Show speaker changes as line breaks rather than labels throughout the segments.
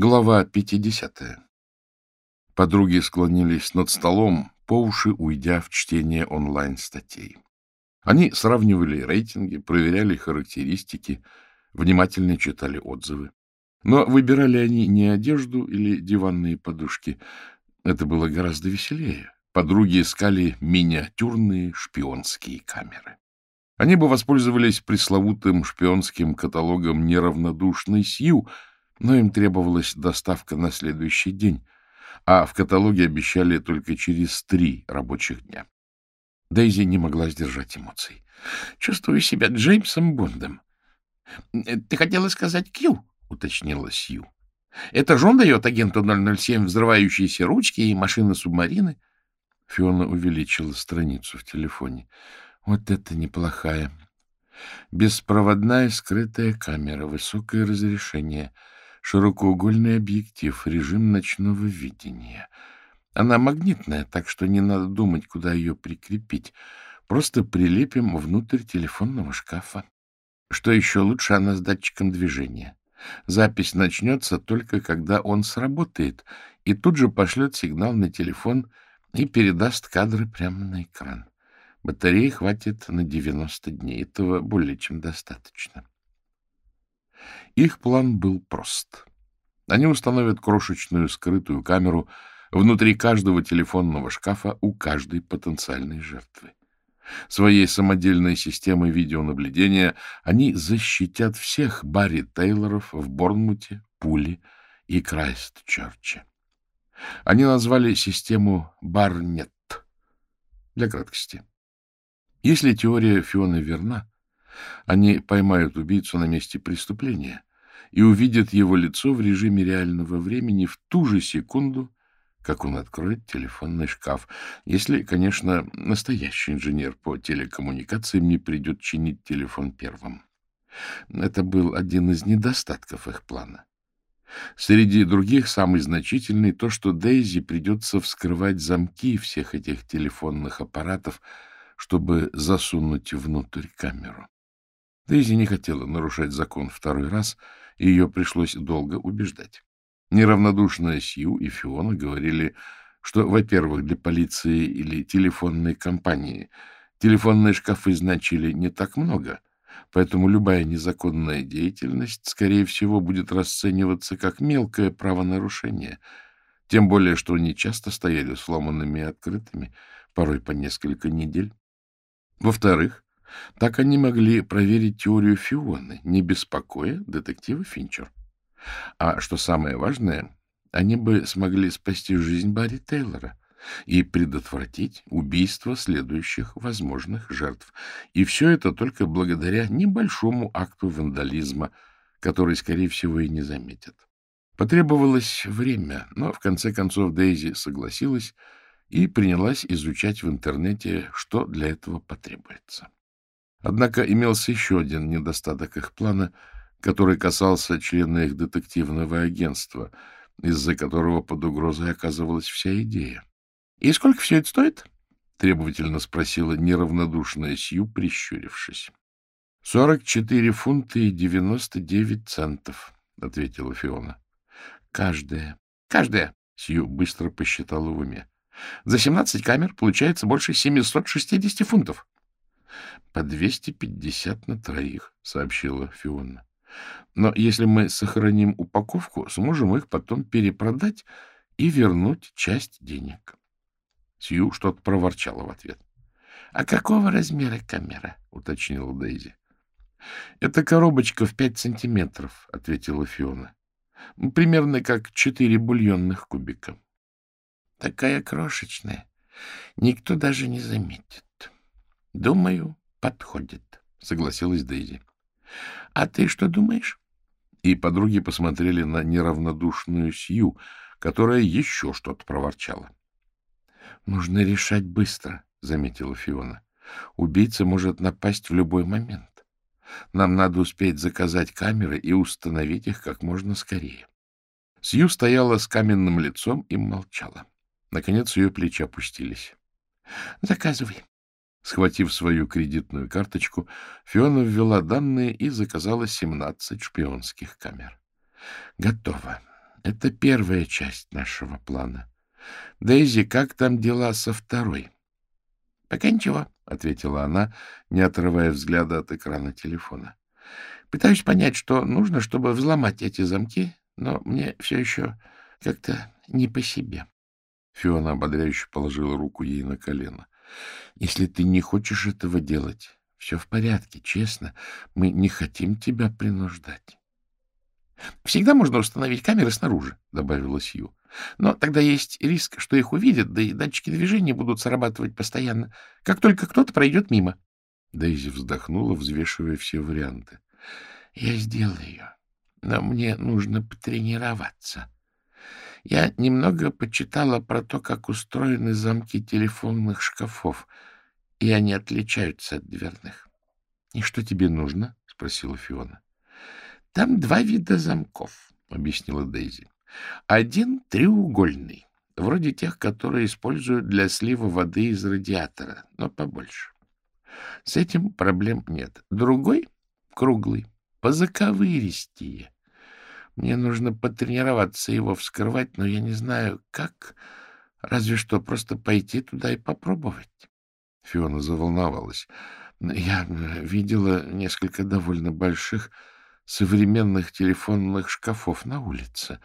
Глава 50. Подруги склонились над столом, по уши уйдя в чтение онлайн-статей. Они сравнивали рейтинги, проверяли характеристики, внимательно читали отзывы. Но выбирали они не одежду или диванные подушки. Это было гораздо веселее. Подруги искали миниатюрные шпионские камеры. Они бы воспользовались пресловутым шпионским каталогом неравнодушной Сью — но им требовалась доставка на следующий день, а в каталоге обещали только через три рабочих дня. Дейзи не могла сдержать эмоций. — Чувствую себя Джеймсом Бондом. — Ты хотела сказать Кью? — уточнила Сью. — Это же он дает агенту 007 взрывающиеся ручки и машины-субмарины? Фиона увеличила страницу в телефоне. — Вот это неплохая. Беспроводная скрытая камера, высокое разрешение — широкоугольный объектив, режим ночного видения. Она магнитная, так что не надо думать, куда ее прикрепить. Просто прилепим внутрь телефонного шкафа. Что еще лучше, она с датчиком движения. Запись начнется только когда он сработает, и тут же пошлет сигнал на телефон и передаст кадры прямо на экран. Батареи хватит на 90 дней. Этого более чем достаточно. Их план был прост. Они установят крошечную скрытую камеру внутри каждого телефонного шкафа у каждой потенциальной жертвы. Своей самодельной системой видеонаблюдения они защитят всех Барри Тейлоров в Борнмуте, Пуле и Крайстчерче. Они назвали систему Барнет для краткости. Если теория Фионы верна, они поймают убийцу на месте преступления и увидят его лицо в режиме реального времени в ту же секунду, как он откроет телефонный шкаф, если, конечно, настоящий инженер по телекоммуникациям не придет чинить телефон первым. Это был один из недостатков их плана. Среди других самый значительный то, что Дейзи придется вскрывать замки всех этих телефонных аппаратов, чтобы засунуть внутрь камеру. Дейзи не хотела нарушать закон второй раз, и ее пришлось долго убеждать. Неравнодушная Сью и Фиона говорили, что, во-первых, для полиции или телефонной компании телефонные шкафы значили не так много, поэтому любая незаконная деятельность, скорее всего, будет расцениваться как мелкое правонарушение, тем более, что они часто стояли сломанными и открытыми, порой по несколько недель. Во-вторых, так они могли проверить теорию Фионы, не беспокоя детектива Финчер. А что самое важное, они бы смогли спасти жизнь Барри Тейлора и предотвратить убийство следующих возможных жертв. И все это только благодаря небольшому акту вандализма, который, скорее всего, и не заметят. Потребовалось время, но в конце концов Дейзи согласилась и принялась изучать в интернете, что для этого потребуется. Однако имелся еще один недостаток их плана, который касался члена их детективного агентства, из-за которого под угрозой оказывалась вся идея. — И сколько все это стоит? — требовательно спросила неравнодушная Сью, прищурившись. — Сорок четыре фунта и девяносто девять центов, — ответила Фиона. — Каждая. — Каждая, — Сью быстро посчитала в уме. — За семнадцать камер получается больше семисот шестидесяти фунтов. — По двести пятьдесят на троих, — сообщила Фиона. — Но если мы сохраним упаковку, сможем их потом перепродать и вернуть часть денег. Сью что-то проворчала в ответ. — А какого размера камера? — уточнила Дейзи. — Это коробочка в пять сантиметров, — ответила Фиона. — Примерно как четыре бульонных кубика. — Такая крошечная. Никто даже не заметит. — Думаю, подходит, — согласилась Дейзи. — А ты что думаешь? И подруги посмотрели на неравнодушную Сью, которая еще что-то проворчала. — Нужно решать быстро, — заметила Фиона. — Убийца может напасть в любой момент. Нам надо успеть заказать камеры и установить их как можно скорее. Сью стояла с каменным лицом и молчала. Наконец ее плечи опустились. — Заказывай, Схватив свою кредитную карточку, Фиона ввела данные и заказала 17 шпионских камер. — Готово. Это первая часть нашего плана. Дейзи, как там дела со второй? — Пока ничего, — ответила она, не отрывая взгляда от экрана телефона. — Пытаюсь понять, что нужно, чтобы взломать эти замки, но мне все еще как-то не по себе. Фиона ободряюще положила руку ей на колено. — Если ты не хочешь этого делать, все в порядке, честно. Мы не хотим тебя принуждать. — Всегда можно установить камеры снаружи, — добавила Сью. — Но тогда есть риск, что их увидят, да и датчики движения будут срабатывать постоянно, как только кто-то пройдет мимо. Дейзи вздохнула, взвешивая все варианты. — Я сделаю, но мне нужно потренироваться. Я немного почитала про то, как устроены замки телефонных шкафов, и они отличаются от дверных. — И что тебе нужно? — спросила Фиона. — Там два вида замков, — объяснила Дейзи. — Один треугольный, вроде тех, которые используют для слива воды из радиатора, но побольше. С этим проблем нет. Другой — круглый, позаковыристее. Мне нужно потренироваться его вскрывать, но я не знаю, как, разве что просто пойти туда и попробовать. Фиона заволновалась. Я видела несколько довольно больших современных телефонных шкафов на улице.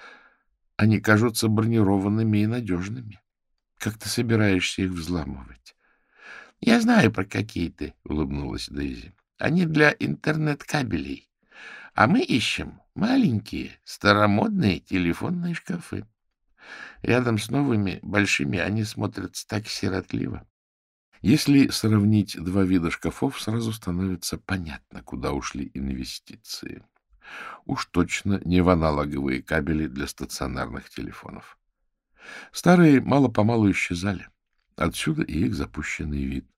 Они кажутся бронированными и надежными. Как ты собираешься их взламывать? — Я знаю, про какие ты, — улыбнулась Дейзи. — Они для интернет-кабелей. А мы ищем маленькие, старомодные телефонные шкафы. Рядом с новыми, большими они смотрятся так сиротливо. Если сравнить два вида шкафов, сразу становится понятно, куда ушли инвестиции. Уж точно не в аналоговые кабели для стационарных телефонов. Старые мало-помалу исчезали. Отсюда и их запущенный вид.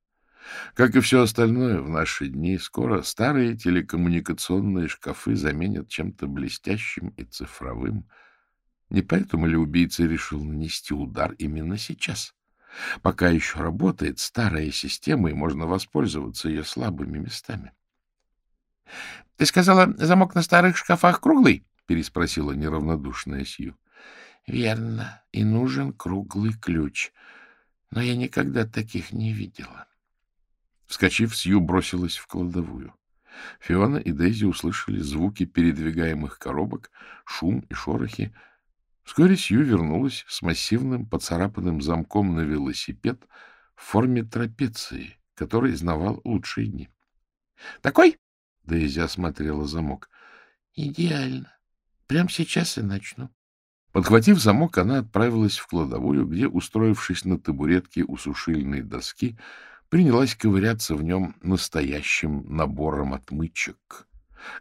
Как и все остальное в наши дни, скоро старые телекоммуникационные шкафы заменят чем-то блестящим и цифровым. Не поэтому ли убийца решил нанести удар именно сейчас? Пока еще работает старая система, и можно воспользоваться ее слабыми местами. — Ты сказала, замок на старых шкафах круглый? — переспросила неравнодушная Сью. — Верно, и нужен круглый ключ. Но я никогда таких не видела. Вскочив, Сью бросилась в кладовую. Фиона и Дейзи услышали звуки передвигаемых коробок, шум и шорохи. Вскоре Сью вернулась с массивным поцарапанным замком на велосипед в форме трапеции, который знавал лучшие дни. — Такой? Дейзи осмотрела замок. — Идеально. Прямо сейчас и начну. Подхватив замок, она отправилась в кладовую, где, устроившись на табуретке у сушильной доски, принялась ковыряться в нем настоящим набором отмычек,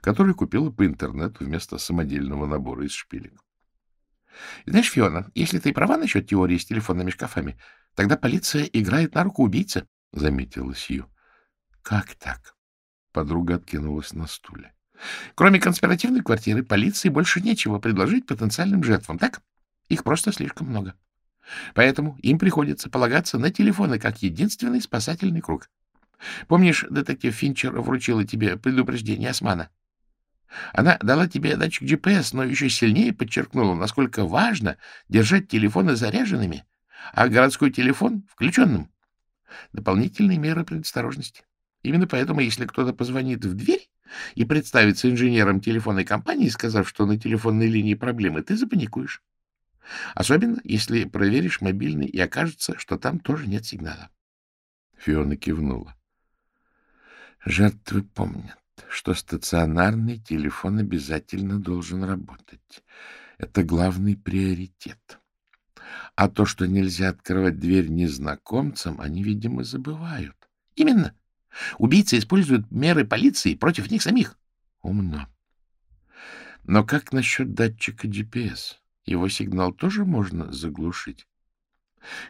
который купила по интернету вместо самодельного набора из шпилек. — Знаешь, Фиона, если ты права насчет теории с телефонными шкафами, тогда полиция играет на руку убийцы, — заметила Сью. — Как так? Подруга откинулась на стуле. Кроме конспиративной квартиры, полиции больше нечего предложить потенциальным жертвам, так? Их просто слишком много. Поэтому им приходится полагаться на телефоны как единственный спасательный круг. Помнишь, детектив Финчер вручила тебе предупреждение Османа? Она дала тебе датчик GPS, но еще сильнее подчеркнула, насколько важно держать телефоны заряженными, а городской телефон — включенным. Дополнительные меры предосторожности. Именно поэтому, если кто-то позвонит в дверь и представится инженером телефонной компании, сказав, что на телефонной линии проблемы, ты запаникуешь. Особенно, если проверишь мобильный и окажется, что там тоже нет сигнала. Фиона кивнула. Жертвы помнят, что стационарный телефон обязательно должен работать. Это главный приоритет. А то, что нельзя открывать дверь незнакомцам, они, видимо, забывают. Именно. Убийцы используют меры полиции против них самих. Умно. Но как насчет датчика GPS? Его сигнал тоже можно заглушить.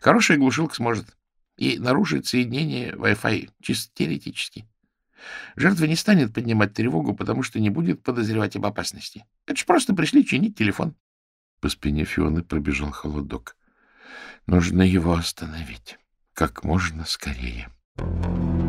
Хорошая глушилка сможет. И нарушить соединение Wi-Fi чисто теоретически. Жертва не станет поднимать тревогу, потому что не будет подозревать об опасности. Это же просто пришли чинить телефон. По спине Фионы пробежал холодок. Нужно его остановить как можно скорее. Thank you.